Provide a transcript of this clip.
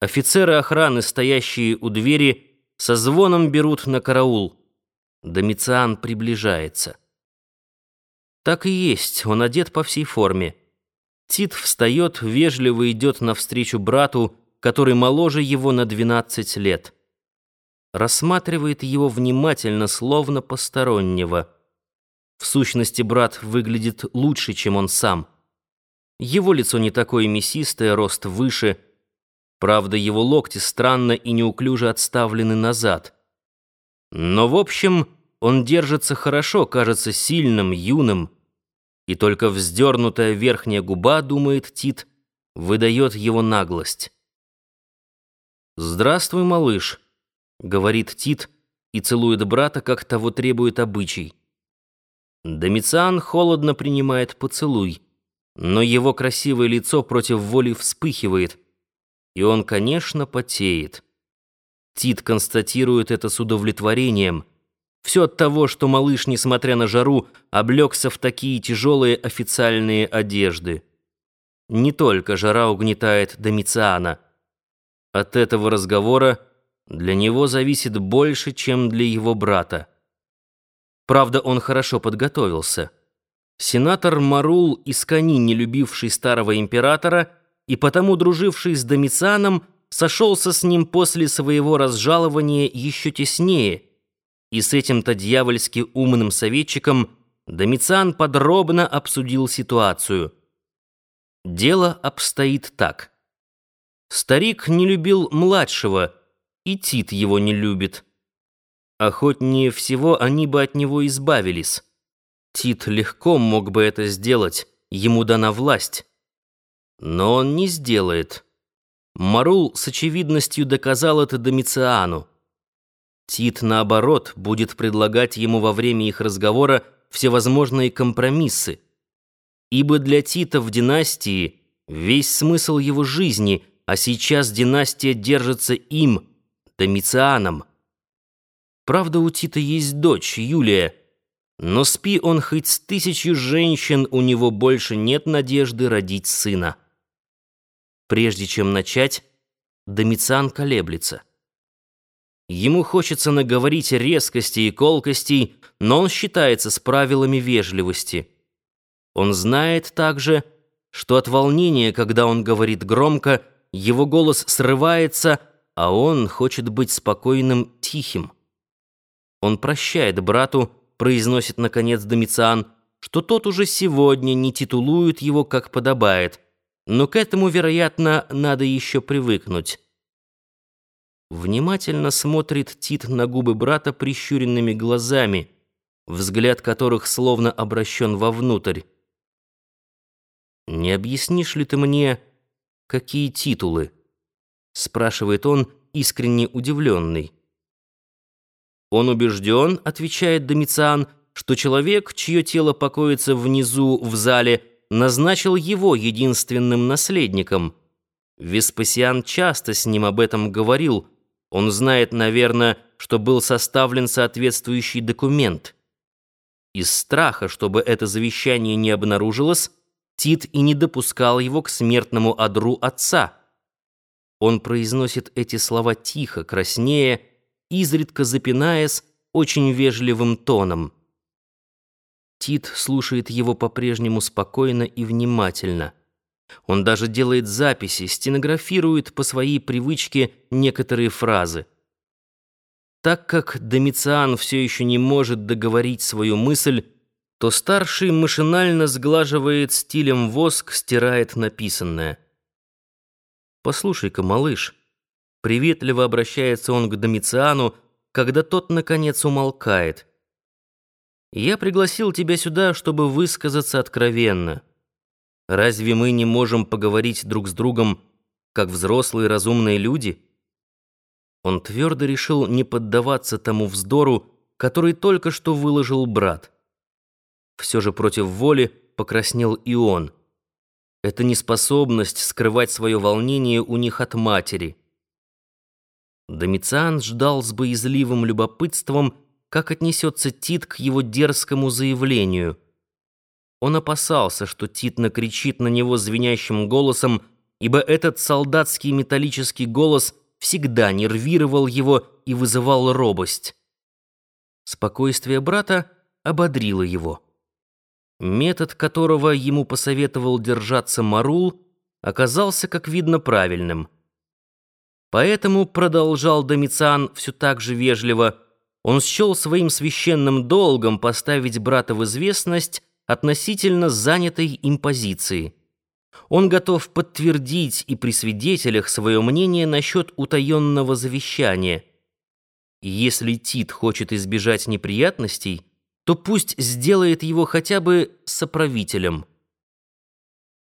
Офицеры охраны, стоящие у двери, со звоном берут на караул. Домициан приближается. Так и есть, он одет по всей форме. Тит встает, вежливо идет навстречу брату, который моложе его на 12 лет. Рассматривает его внимательно, словно постороннего. В сущности, брат выглядит лучше, чем он сам. Его лицо не такое мясистое, рост выше — Правда, его локти странно и неуклюже отставлены назад. Но, в общем, он держится хорошо, кажется сильным, юным. И только вздернутая верхняя губа, думает Тит, выдает его наглость. «Здравствуй, малыш», — говорит Тит и целует брата, как того требует обычай. Домициан холодно принимает поцелуй, но его красивое лицо против воли вспыхивает — и он, конечно, потеет. Тит констатирует это с удовлетворением. Все от того, что малыш, несмотря на жару, облегся в такие тяжелые официальные одежды. Не только жара угнетает Домициана. От этого разговора для него зависит больше, чем для его брата. Правда, он хорошо подготовился. Сенатор Марул, искони не любивший старого императора, и потому друживший с Домицианом сошелся с ним после своего разжалования еще теснее, и с этим-то дьявольски умным советчиком Домициан подробно обсудил ситуацию. Дело обстоит так. Старик не любил младшего, и Тит его не любит. Охотнее всего они бы от него избавились. Тит легко мог бы это сделать, ему дана власть. Но он не сделает. Марул с очевидностью доказал это Домициану. Тит, наоборот, будет предлагать ему во время их разговора всевозможные компромиссы. Ибо для Тита в династии весь смысл его жизни, а сейчас династия держится им, Домицианом. Правда, у Тита есть дочь, Юлия, но спи он хоть с тысячью женщин, у него больше нет надежды родить сына. Прежде чем начать, Домициан колеблется. Ему хочется наговорить резкостей и колкостей, но он считается с правилами вежливости. Он знает также, что от волнения, когда он говорит громко, его голос срывается, а он хочет быть спокойным, тихим. Он прощает брату, произносит наконец Домициан, что тот уже сегодня не титулует его, как подобает — но к этому, вероятно, надо еще привыкнуть. Внимательно смотрит Тит на губы брата прищуренными глазами, взгляд которых словно обращен вовнутрь. «Не объяснишь ли ты мне, какие титулы?» — спрашивает он, искренне удивленный. «Он убежден», — отвечает Домициан, «что человек, чье тело покоится внизу в зале, — назначил его единственным наследником. Веспасиан часто с ним об этом говорил. Он знает, наверное, что был составлен соответствующий документ. Из страха, чтобы это завещание не обнаружилось, Тит и не допускал его к смертному одру отца. Он произносит эти слова тихо, краснея, изредка запинаясь очень вежливым тоном. Тит слушает его по-прежнему спокойно и внимательно. Он даже делает записи, стенографирует по своей привычке некоторые фразы. Так как Домициан все еще не может договорить свою мысль, то старший машинально сглаживает стилем воск, стирает написанное. «Послушай-ка, малыш», — приветливо обращается он к Домициану, когда тот, наконец, умолкает. Я пригласил тебя сюда, чтобы высказаться откровенно. Разве мы не можем поговорить друг с другом, как взрослые разумные люди? Он твердо решил не поддаваться тому вздору, который только что выложил брат. Все же против воли покраснел и он. Это неспособность скрывать свое волнение у них от матери. Домициан ждал с боязливым любопытством, как отнесется Тит к его дерзкому заявлению. Он опасался, что Тит накричит на него звенящим голосом, ибо этот солдатский металлический голос всегда нервировал его и вызывал робость. Спокойствие брата ободрило его. Метод, которого ему посоветовал держаться Марул, оказался, как видно, правильным. Поэтому, продолжал Домициан все так же вежливо, он счел своим священным долгом поставить брата в известность относительно занятой им позиции. Он готов подтвердить и при свидетелях свое мнение насчет утаенного завещания. Если Тит хочет избежать неприятностей, то пусть сделает его хотя бы соправителем –